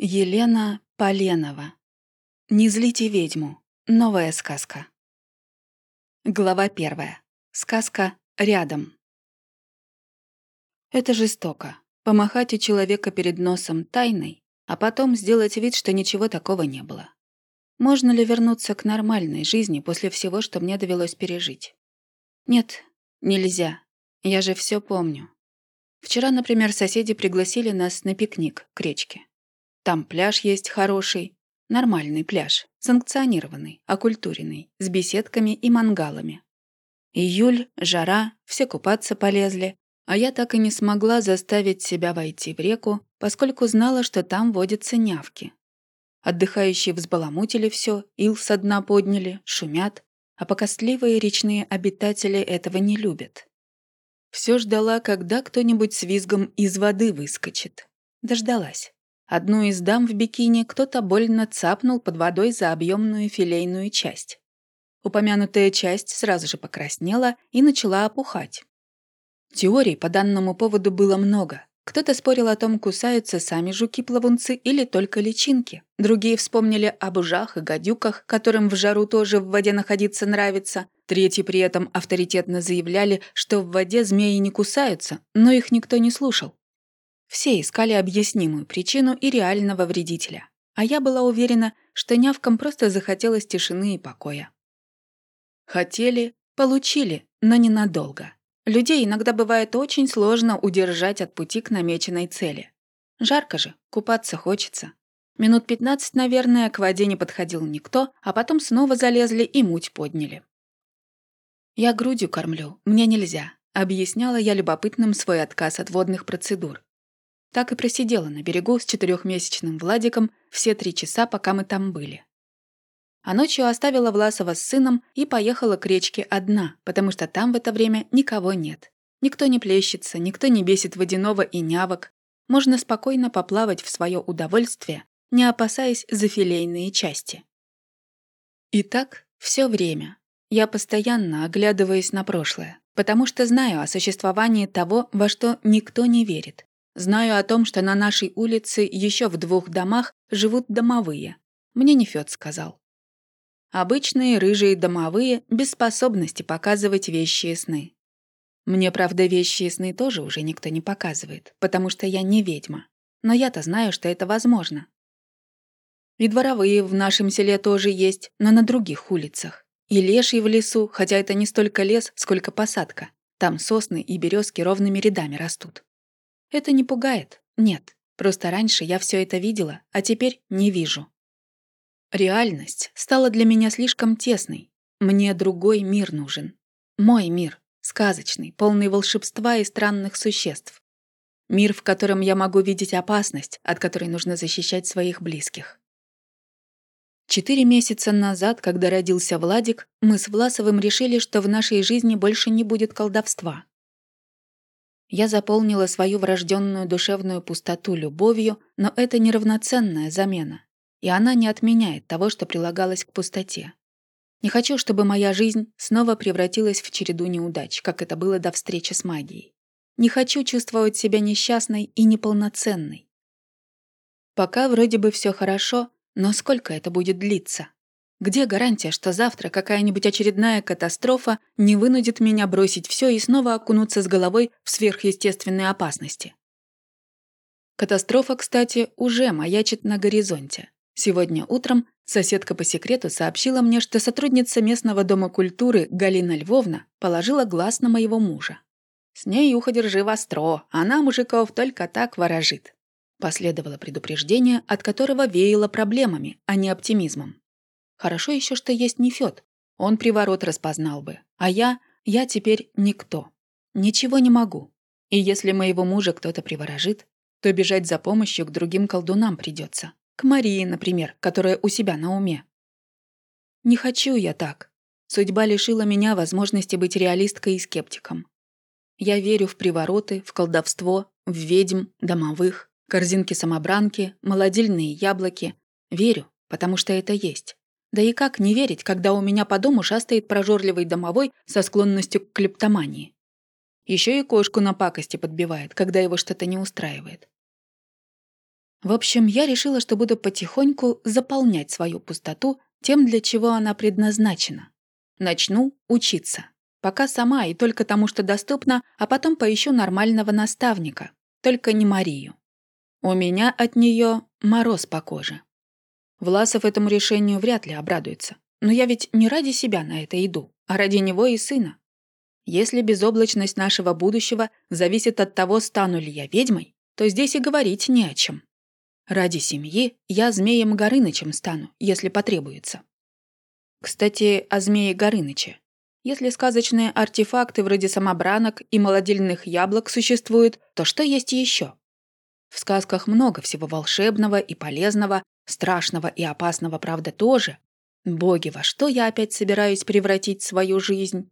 Елена Поленова. «Не злите ведьму». Новая сказка. Глава первая. Сказка «Рядом». Это жестоко. Помахать у человека перед носом тайной, а потом сделать вид, что ничего такого не было. Можно ли вернуться к нормальной жизни после всего, что мне довелось пережить? Нет, нельзя. Я же все помню. Вчера, например, соседи пригласили нас на пикник к речке. Там пляж есть хороший, нормальный пляж, санкционированный, окультуренный, с беседками и мангалами. Июль, жара, все купаться полезли, а я так и не смогла заставить себя войти в реку, поскольку знала, что там водятся нявки. Отдыхающие взбаламутили все, ил со дна подняли, шумят, а покостливые речные обитатели этого не любят. Все ждала, когда кто-нибудь с визгом из воды выскочит. Дождалась. Одну из дам в бикини кто-то больно цапнул под водой за объемную филейную часть. Упомянутая часть сразу же покраснела и начала опухать. Теорий по данному поводу было много. Кто-то спорил о том, кусаются сами жуки-плавунцы или только личинки. Другие вспомнили об ужах и гадюках, которым в жару тоже в воде находиться нравится. Третьи при этом авторитетно заявляли, что в воде змеи не кусаются, но их никто не слушал. Все искали объяснимую причину и реального вредителя. А я была уверена, что нявкам просто захотелось тишины и покоя. Хотели, получили, но ненадолго. Людей иногда бывает очень сложно удержать от пути к намеченной цели. Жарко же, купаться хочется. Минут пятнадцать, наверное, к воде не подходил никто, а потом снова залезли и муть подняли. «Я грудью кормлю, мне нельзя», — объясняла я любопытным свой отказ от водных процедур. Так и просидела на берегу с четырехмесячным Владиком все три часа, пока мы там были. А ночью оставила Власова с сыном и поехала к речке одна, потому что там в это время никого нет. Никто не плещется, никто не бесит водяного и нявок. Можно спокойно поплавать в свое удовольствие, не опасаясь за филейные части. И так все время. Я постоянно оглядываюсь на прошлое, потому что знаю о существовании того, во что никто не верит. Знаю о том, что на нашей улице еще в двух домах живут домовые. Мне не Фёд сказал. Обычные рыжие домовые без способности показывать вещи и сны. Мне, правда, вещи и сны тоже уже никто не показывает, потому что я не ведьма. Но я-то знаю, что это возможно. И дворовые в нашем селе тоже есть, но на других улицах. И леший в лесу, хотя это не столько лес, сколько посадка. Там сосны и березки ровными рядами растут. Это не пугает? Нет. Просто раньше я все это видела, а теперь не вижу. Реальность стала для меня слишком тесной. Мне другой мир нужен. Мой мир. Сказочный, полный волшебства и странных существ. Мир, в котором я могу видеть опасность, от которой нужно защищать своих близких. Четыре месяца назад, когда родился Владик, мы с Власовым решили, что в нашей жизни больше не будет колдовства. Я заполнила свою врожденную душевную пустоту любовью, но это неравноценная замена. И она не отменяет того, что прилагалось к пустоте. Не хочу, чтобы моя жизнь снова превратилась в череду неудач, как это было до встречи с магией. Не хочу чувствовать себя несчастной и неполноценной. Пока вроде бы все хорошо, но сколько это будет длиться? Где гарантия, что завтра какая-нибудь очередная катастрофа не вынудит меня бросить все и снова окунуться с головой в сверхъестественные опасности? Катастрофа, кстати, уже маячит на горизонте. Сегодня утром соседка по секрету сообщила мне, что сотрудница местного дома культуры Галина Львовна положила глаз на моего мужа. «С ней ухо держи востро, она мужиков только так ворожит». Последовало предупреждение, от которого веяло проблемами, а не оптимизмом. Хорошо еще, что есть не Фёд. Он приворот распознал бы. А я, я теперь никто. Ничего не могу. И если моего мужа кто-то приворожит, то бежать за помощью к другим колдунам придется. К Марии, например, которая у себя на уме. Не хочу я так. Судьба лишила меня возможности быть реалисткой и скептиком. Я верю в привороты, в колдовство, в ведьм, домовых, корзинки-самобранки, молодильные яблоки. Верю, потому что это есть. Да и как не верить, когда у меня по дому шастает прожорливый домовой со склонностью к клептомании? Еще и кошку на пакости подбивает, когда его что-то не устраивает. В общем, я решила, что буду потихоньку заполнять свою пустоту тем, для чего она предназначена. Начну учиться. Пока сама и только тому, что доступно, а потом поищу нормального наставника. Только не Марию. У меня от нее мороз по коже. Власов этому решению вряд ли обрадуется. Но я ведь не ради себя на это иду, а ради него и сына. Если безоблачность нашего будущего зависит от того, стану ли я ведьмой, то здесь и говорить не о чем. Ради семьи я змеем Горынычем стану, если потребуется. Кстати, о змее Горыныче. Если сказочные артефакты вроде самобранок и молодильных яблок существуют, то что есть еще? В сказках много всего волшебного и полезного, страшного и опасного, правда, тоже. Боги, во что я опять собираюсь превратить свою жизнь?